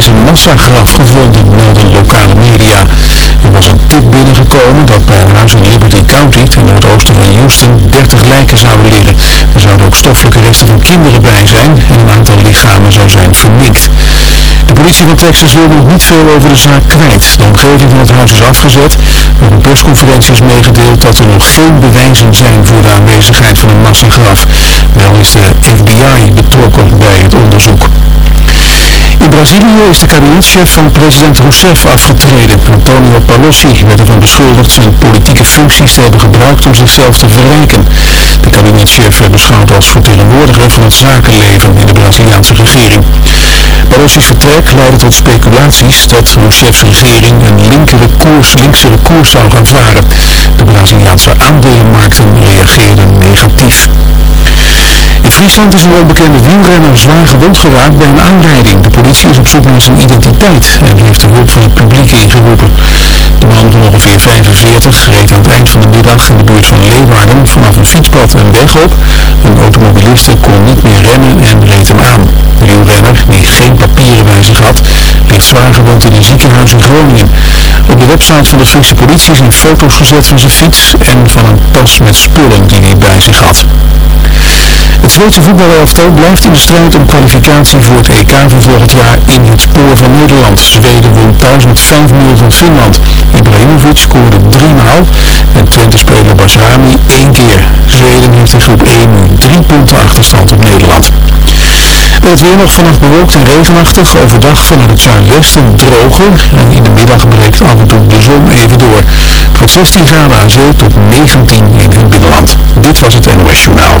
is een massagraf gevonden, melden lokale media. Er was een tip binnengekomen dat bij een huis in Liberty County, ten noordoosten van Houston, 30 lijken zouden liggen. Er zouden ook stoffelijke resten van kinderen bij zijn en een aantal lichamen zou zijn verminkt. De politie van Texas wil nog niet veel over de zaak kwijt. De omgeving van het huis is afgezet. Op een persconferentie is meegedeeld dat er nog geen bewijzen zijn voor de aanwezigheid van een massagraf. Wel is de FBI betrokken bij het onderzoek. In Brazilië is de kabinetchef van president Rousseff afgetreden. Antonio Palocci werd ervan beschuldigd zijn politieke functies te hebben gebruikt om zichzelf te verrijken. De kabinetchef werd beschouwd als vertegenwoordiger van het zakenleven in de Braziliaanse regering. Palocci's vertrek leidde tot speculaties dat Rousseffs regering een linkere koers, linksere koers zou gaan varen. De Braziliaanse aandelenmarkten reageerden negatief. In Friesland is een onbekende wielrenner zwaar gewond geraakt bij een aanrijding. De politie is op zoek naar zijn identiteit en heeft de hulp van het publiek ingeroepen. De man van ongeveer 45 reed aan het eind van de middag in de buurt van Leeuwarden vanaf een fietspad een weg op. Een automobiliste kon niet meer remmen en reed hem aan. De wielrenner, die geen papieren bij zich had, ligt zwaar gewond in een ziekenhuis in Groningen. Op de website van de Friese politie zijn foto's gezet van zijn fiets en van een tas met spullen die hij bij zich had. Het Zweedse voetbalelftal blijft in de strijd om kwalificatie voor het EK van volgend jaar in het spoor van Nederland. Zweden won thuis met 5-0 van Finland. Ibrahimovic scoorde drie maal en Twente-speler Basrami één keer. Zweden heeft in groep 1 nu drie punten achterstand op Nederland. Het weer nog vannacht bewolkt en regenachtig. Overdag vanuit het zuidwesten droger. En in de middag breekt af en toe de zon even door. Van 16 graden aan zee tot 19 in het binnenland. Dit was het NOS Journaal.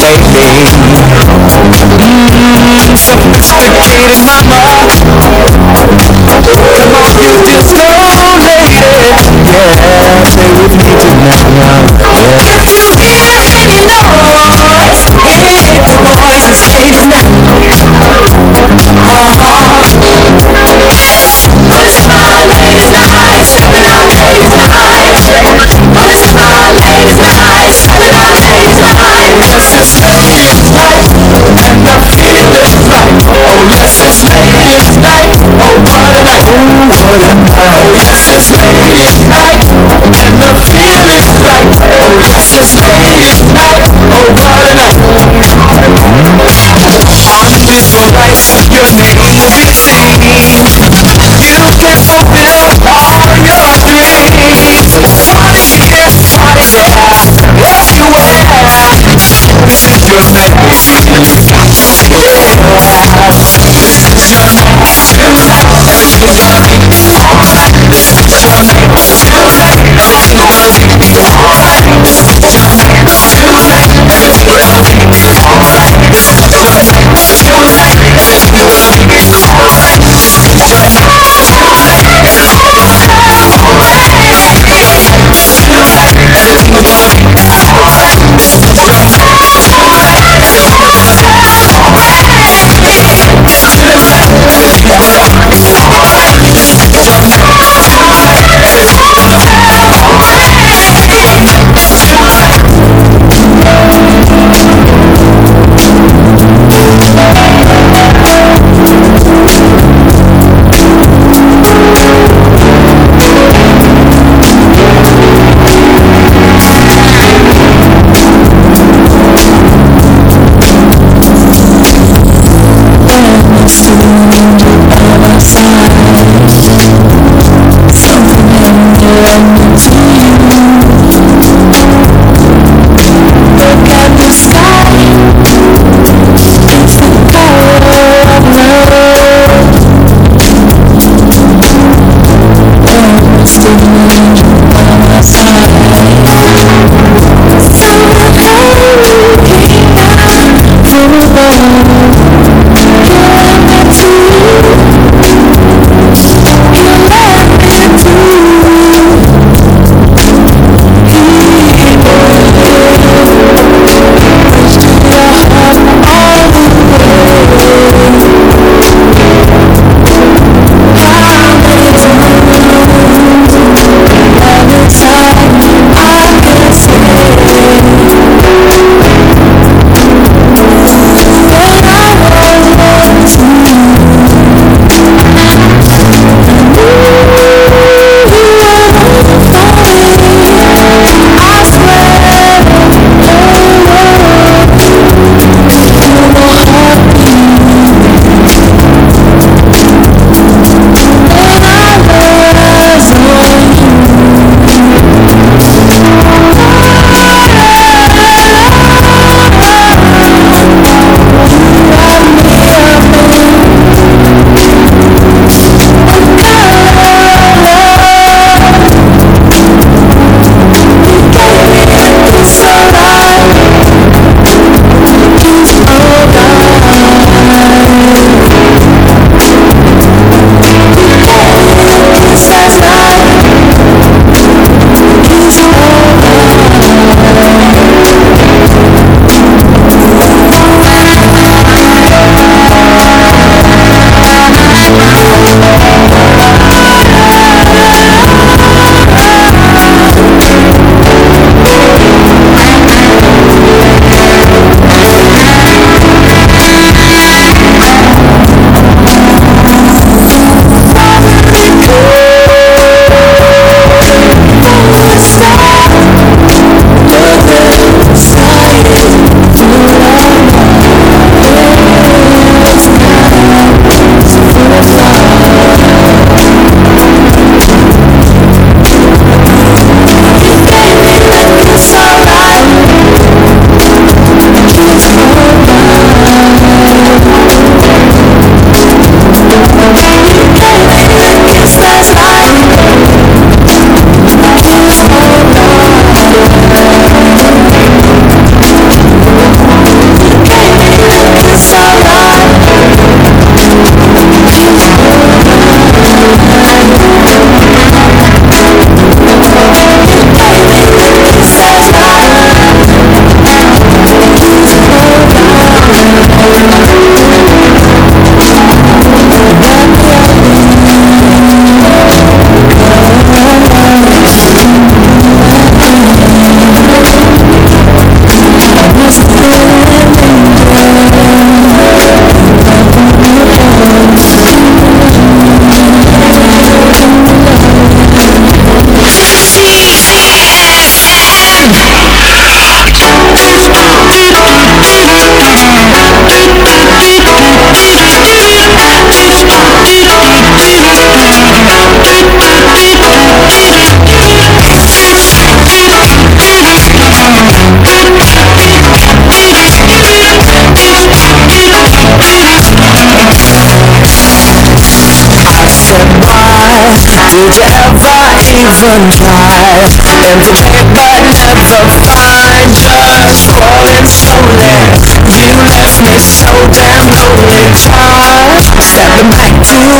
lately Mmm, so complicated mama Come on, you just know, lady Yeah, stay with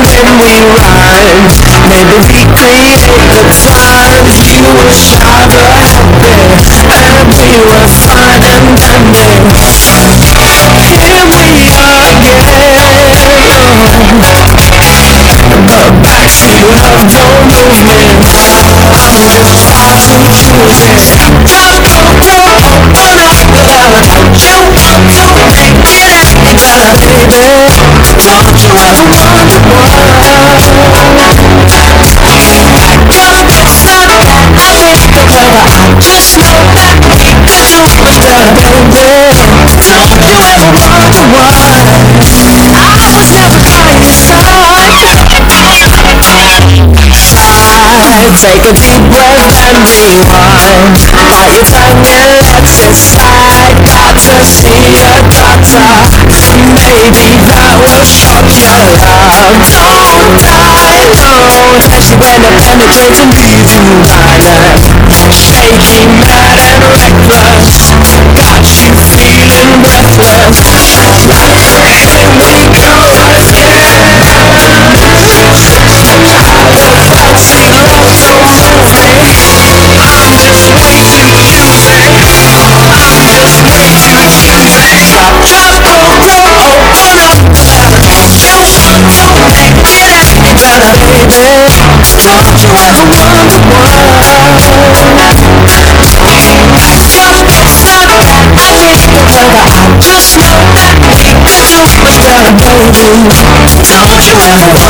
times we rhymed Maybe we created the times You were shy but happy And we were fine and dandy Here we are again? But backseat to love, don't move me I'm just fine with it I don't want to make it you, you, baby Don't you ever Take a deep breath and rewind Bite your tongue and let it slide Got to see a doctor. Maybe that will shock your love Don't die alone you end up penetrating leave you violent Shaky, mad and reckless Thank you.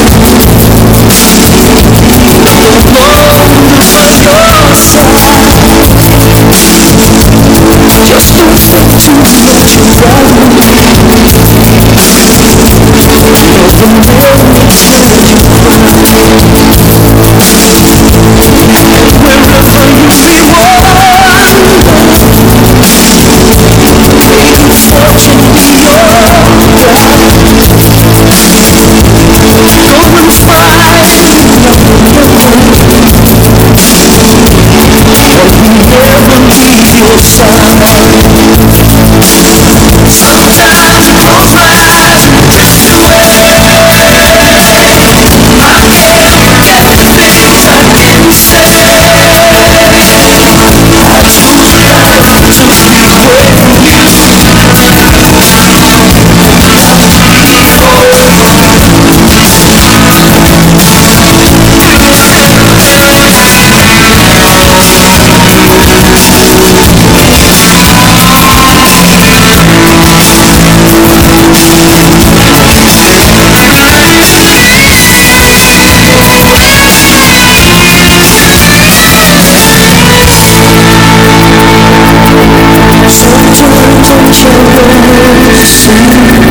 como un 我。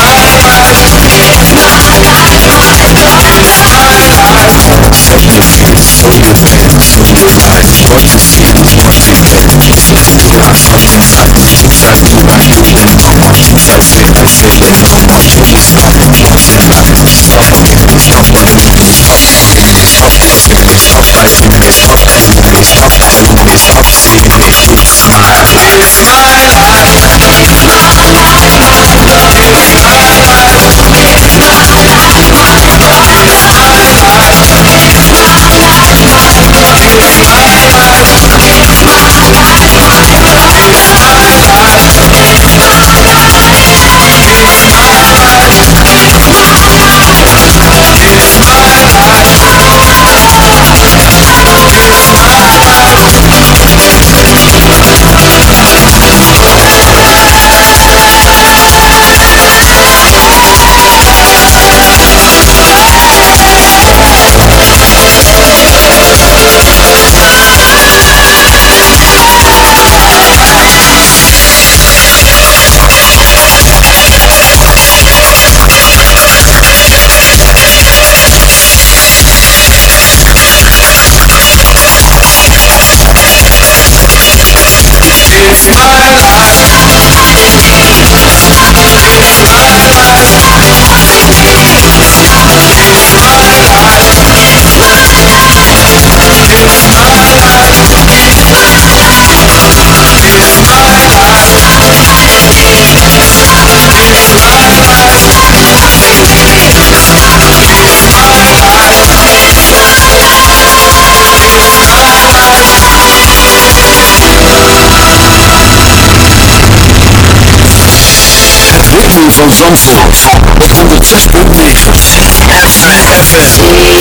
Zandvoort. Op 106.9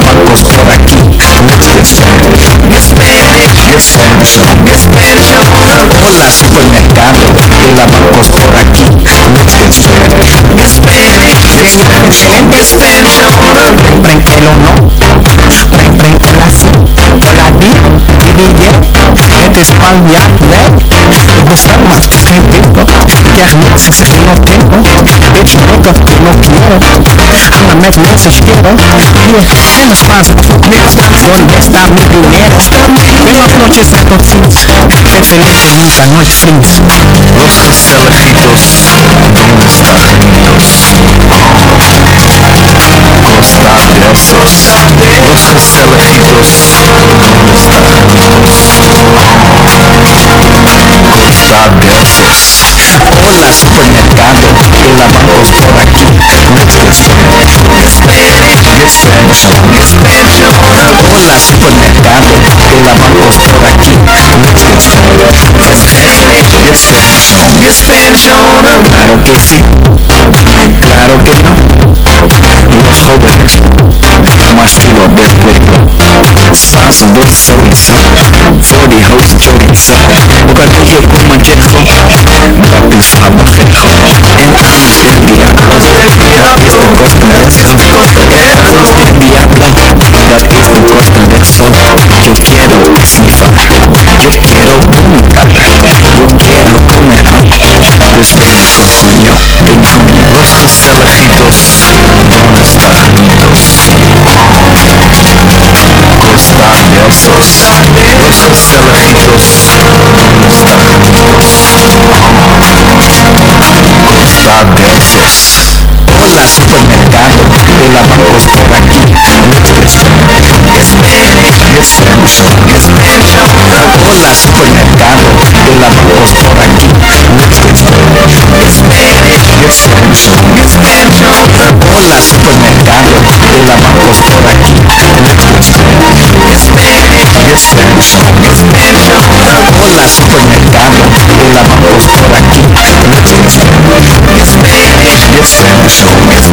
Por aquí, mucho extremo. Hola supermercado, el tabacos por aquí, mucho extremo. Compren que lo no, compren que la sí, por la D, o no. Pren pren hola sí. Hola di. Di di Het is geen pinko. Krijg niks als ik no tengo. Bitch, nigga, no quiero. Anda met mensen schero. Hier, en de Spaanse troep niks. Donde está mi dinero? Buenas noches a todos. Pepe Leche nunca no es friends. Los Gestelejitos, ¿dónde está Genitos? constar de actos de cosas elegidos constar de actos hola supermercado y la por aquí extension hola supermercado y la por aquí Claro que sí. Claro que no. Los jóvenes, más filo del pueblo. Salsa dulce chorizo, voor die hoofd chorizo. Bocadillo con manchejo, papi sabajejo. En Anos del Diablo, is de costa del sol. Del Diablo, dat is de costa del sol. Yo quiero yo quiero Yes, man, yes, man, man,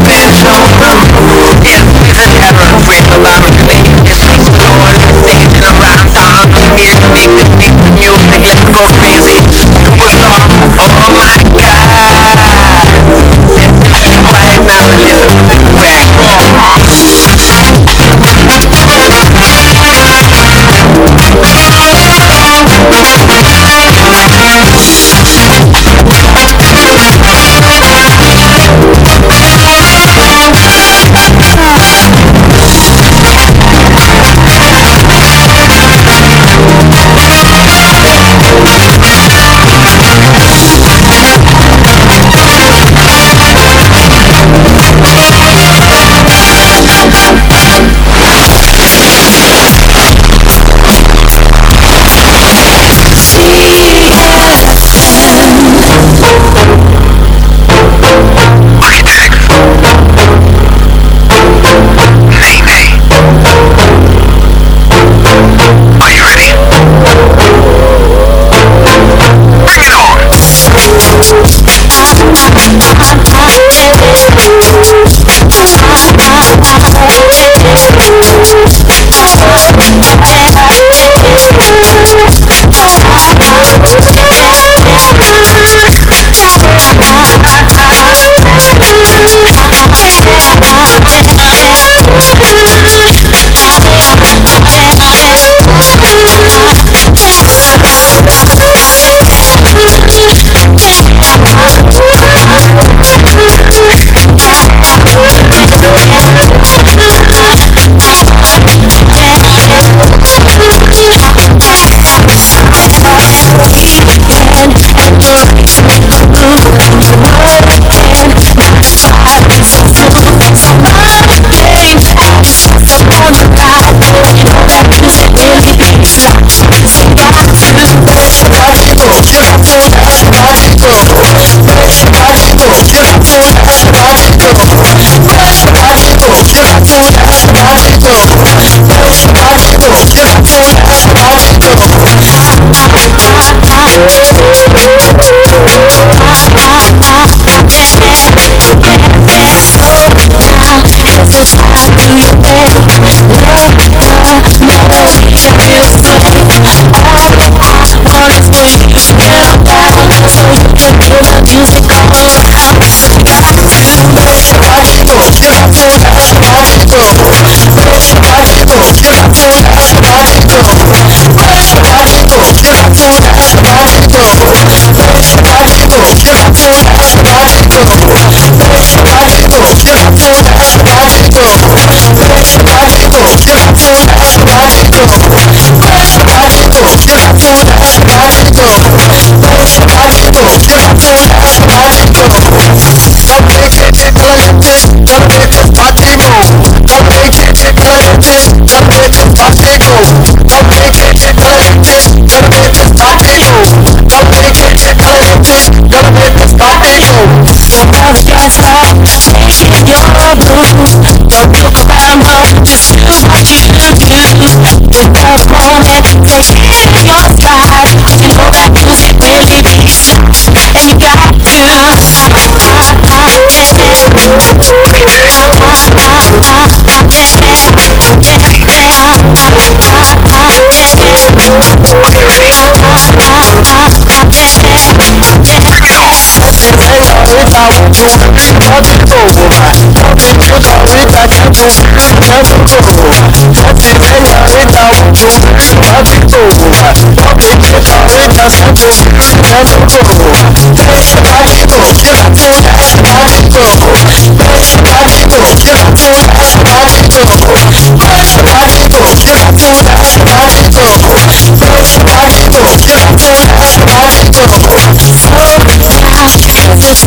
But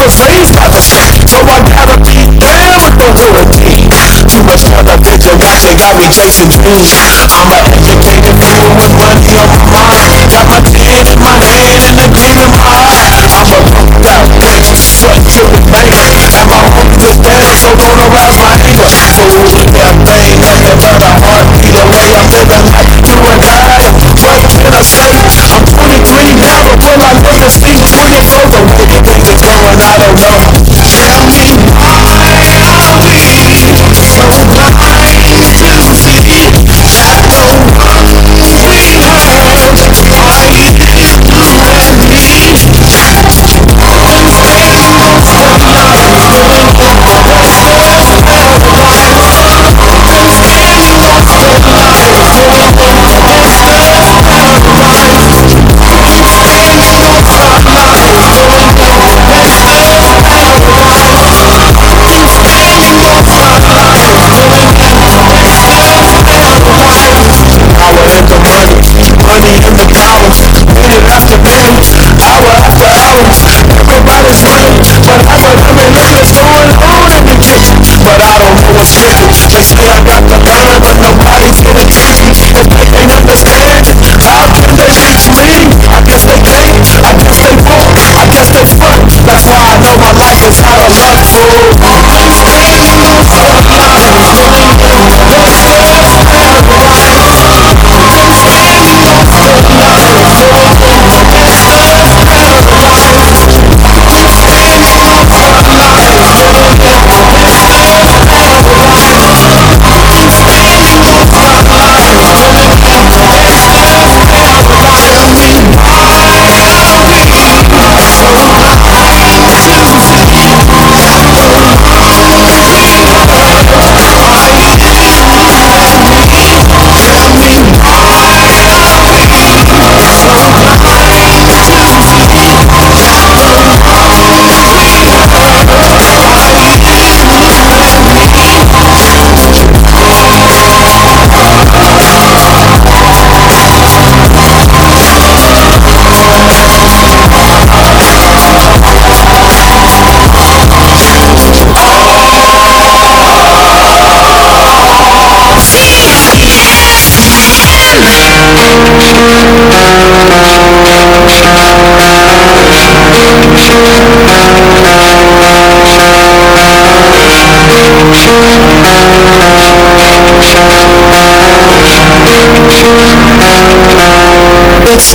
life, the street So I gotta be down with the team Too much television watching got me chasing dreams I'm an educated fool with money on my mind. Got my chin in my hand and a gleam in my eye I'm a bumped out nigga, sweat to the bank And my homies is dead, so don't arouse my anger Fool with that thing, nothing but a heartbeat away I'm living like you and I What can I say? I'm 23 Till I niggas, speak seat free from the way that things are going, I don't know.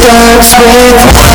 God's me.